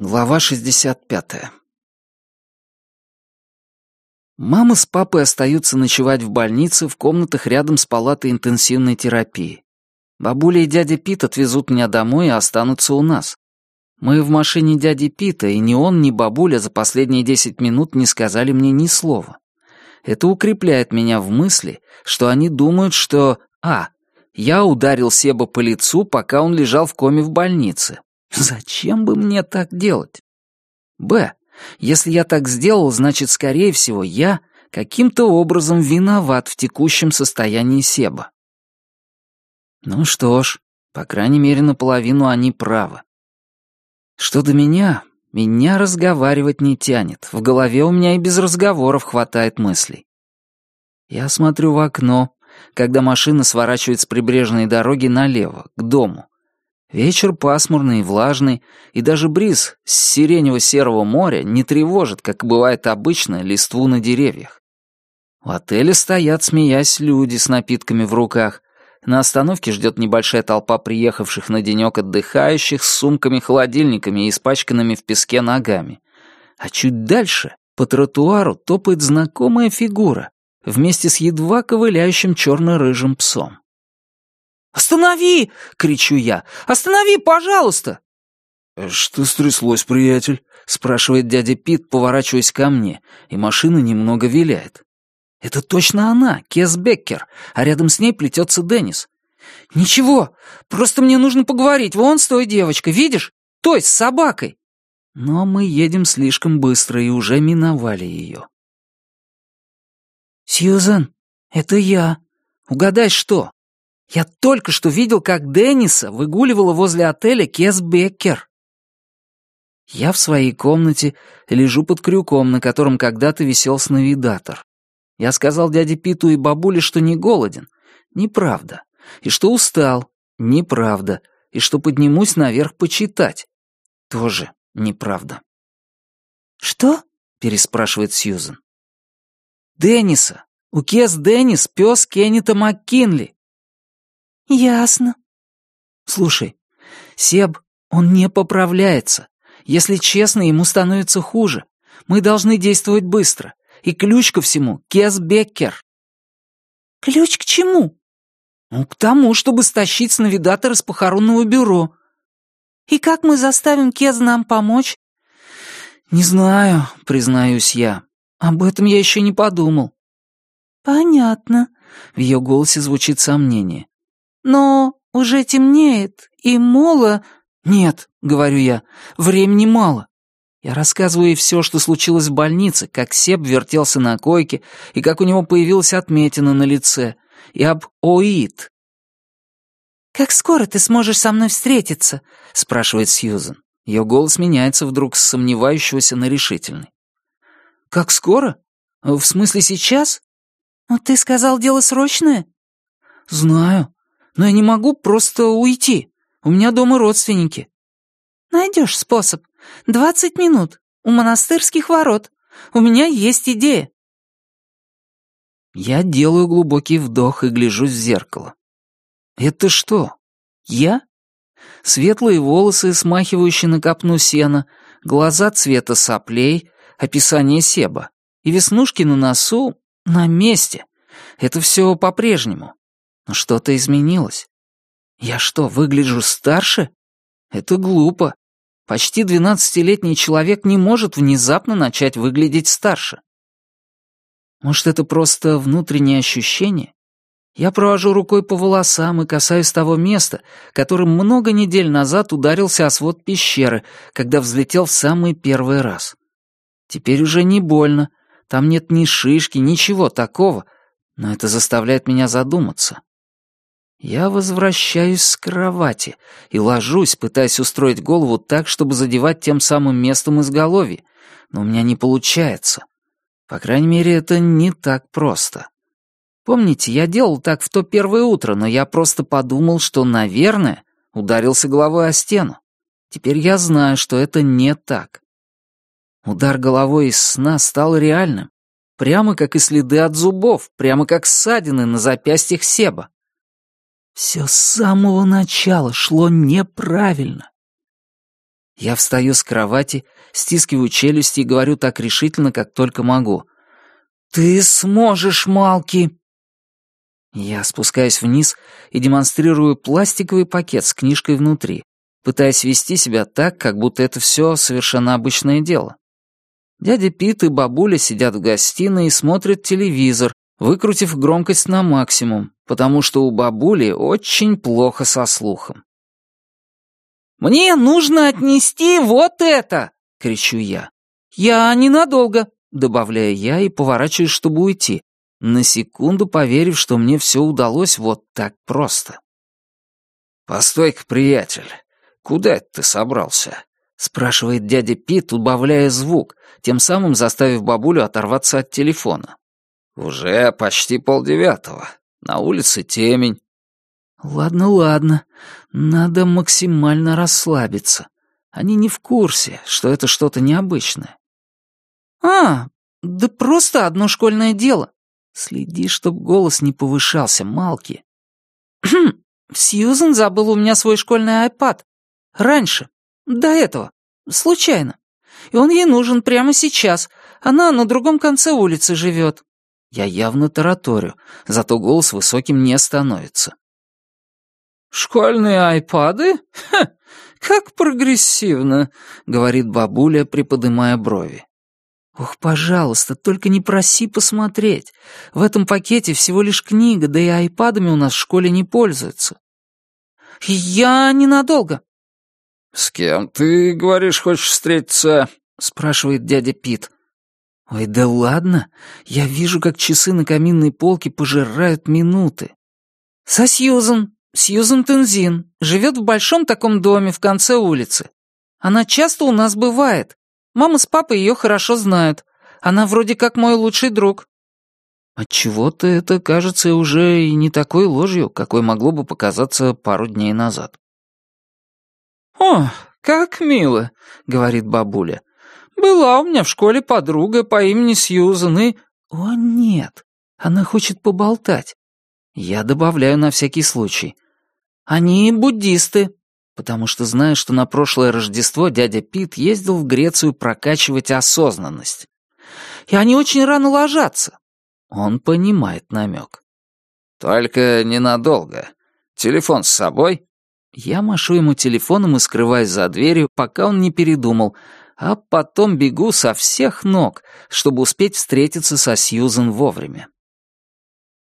Глава 65 Мама с папой остаются ночевать в больнице в комнатах рядом с палатой интенсивной терапии. Бабуля и дядя Пит отвезут меня домой и останутся у нас. Мы в машине дяди Пита, и ни он, ни бабуля за последние десять минут не сказали мне ни слова. Это укрепляет меня в мысли, что они думают, что А. Я ударил Себа по лицу, пока он лежал в коме в больнице. Зачем бы мне так делать? Б. Если я так сделал, значит, скорее всего, я каким-то образом виноват в текущем состоянии Себа. Ну что ж, по крайней мере, наполовину они правы. Что до меня, меня разговаривать не тянет. В голове у меня и без разговоров хватает мыслей. Я смотрю в окно, когда машина сворачивает с прибрежной дороги налево, к дому. Вечер пасмурный и влажный, и даже бриз с сиренево-серого моря не тревожит, как бывает обычно, листву на деревьях. В отеле стоят, смеясь, люди с напитками в руках. На остановке ждет небольшая толпа приехавших на денек отдыхающих с сумками-холодильниками и испачканными в песке ногами. А чуть дальше, по тротуару, топает знакомая фигура, вместе с едва ковыляющим черно-рыжим псом. «Останови!» — кричу я. «Останови, пожалуйста!» «Что стряслось, приятель?» — спрашивает дядя Пит, поворачиваясь ко мне, и машина немного виляет. «Это точно она, Кес Беккер, а рядом с ней плетется Деннис. «Ничего, просто мне нужно поговорить, вон с той девочкой, видишь? Той, с собакой!» Но мы едем слишком быстро и уже миновали ее. «Сьюзен, это я. Угадай, что?» Я только что видел, как Денниса выгуливала возле отеля Кес Беккер. Я в своей комнате лежу под крюком, на котором когда-то висел сновидатор. Я сказал дяде Питу и бабуле, что не голоден. Неправда. И что устал. Неправда. И что поднимусь наверх почитать. Тоже неправда. «Что?» — переспрашивает Сьюзен. «Денниса. У Кес Деннис пес Кеннета МакКинли. «Ясно». «Слушай, Себ, он не поправляется. Если честно, ему становится хуже. Мы должны действовать быстро. И ключ ко всему — Кес Беккер». «Ключ к чему?» «Ну, к тому, чтобы стащить сновидатора с похоронного бюро». «И как мы заставим Кез нам помочь?» «Не знаю», — признаюсь я. «Об этом я еще не подумал». «Понятно», — в ее голосе звучит сомнение. «Но уже темнеет, и Мола...» «Нет», — говорю я, — «времени мало». Я рассказываю ей все, что случилось в больнице, как Себ вертелся на койке, и как у него появилась отметина на лице, и об ОИД. «Как скоро ты сможешь со мной встретиться?» — спрашивает Сьюзен. Ее голос меняется вдруг с сомневающегося на решительный. «Как скоро? В смысле сейчас?» «Ну, ты сказал, дело срочное?» «Знаю но я не могу просто уйти. У меня дома родственники». «Найдешь способ. Двадцать минут. У монастырских ворот. У меня есть идея». Я делаю глубокий вдох и гляжусь в зеркало. «Это что? Я?» Светлые волосы, смахивающие на копну сена, глаза цвета соплей, описание себа. И веснушки на носу на месте. Это все по-прежнему. Но что-то изменилось. Я что, выгляжу старше? Это глупо. Почти двенадцатилетний человек не может внезапно начать выглядеть старше. Может, это просто внутреннее ощущение? Я провожу рукой по волосам и касаюсь того места, которым много недель назад ударился о свод пещеры, когда взлетел в самый первый раз. Теперь уже не больно, там нет ни шишки, ничего такого, но это заставляет меня задуматься. Я возвращаюсь с кровати и ложусь, пытаясь устроить голову так, чтобы задевать тем самым местом изголовье, но у меня не получается. По крайней мере, это не так просто. Помните, я делал так в то первое утро, но я просто подумал, что, наверное, ударился головой о стену. Теперь я знаю, что это не так. Удар головой из сна стал реальным, прямо как и следы от зубов, прямо как ссадины на запястьях Себа. Все с самого начала шло неправильно. Я встаю с кровати, стискиваю челюсти и говорю так решительно, как только могу. «Ты сможешь, Малки!» Я спускаюсь вниз и демонстрирую пластиковый пакет с книжкой внутри, пытаясь вести себя так, как будто это все совершенно обычное дело. Дядя Пит и бабуля сидят в гостиной и смотрят телевизор, выкрутив громкость на максимум, потому что у бабули очень плохо со слухом. «Мне нужно отнести вот это!» — кричу я. «Я ненадолго», — добавляю я и поворачиваюсь, чтобы уйти, на секунду поверив, что мне все удалось вот так просто. «Постой-ка, приятель, куда это ты собрался?» — спрашивает дядя Пит, убавляя звук, тем самым заставив бабулю оторваться от телефона. «Уже почти полдевятого. На улице темень». «Ладно, ладно. Надо максимально расслабиться. Они не в курсе, что это что-то необычное». «А, да просто одно школьное дело. Следи, чтоб голос не повышался, Малки». «Хм, Сьюзен забыл у меня свой школьный айпад. Раньше. До этого. Случайно. И он ей нужен прямо сейчас. Она на другом конце улицы живет. Я явно тараторю, зато голос высоким не становится. «Школьные айпады? Ха, как прогрессивно!» — говорит бабуля, приподымая брови. «Ох, пожалуйста, только не проси посмотреть. В этом пакете всего лишь книга, да и айпадами у нас в школе не пользуются». «Я ненадолго». «С кем ты, говоришь, хочешь встретиться?» — спрашивает дядя Пит. Ой, да ладно, я вижу, как часы на каминной полке пожирают минуты. Со Сьюзен, Сьюзен Тензин, живет в большом таком доме в конце улицы. Она часто у нас бывает. Мама с папой ее хорошо знают. Она вроде как мой лучший друг. Отчего-то это кажется уже и не такой ложью, какой могло бы показаться пару дней назад. «О, как мило», — говорит бабуля. Была у меня в школе подруга по имени Сьюзан и... О, нет, она хочет поболтать. Я добавляю на всякий случай. Они буддисты, потому что знаю, что на прошлое Рождество дядя Пит ездил в Грецию прокачивать осознанность. И они очень рано ложатся. Он понимает намек. «Только ненадолго. Телефон с собой?» Я машу ему телефоном и скрываюсь за дверью, пока он не передумал, а потом бегу со всех ног, чтобы успеть встретиться со Сьюзен вовремя.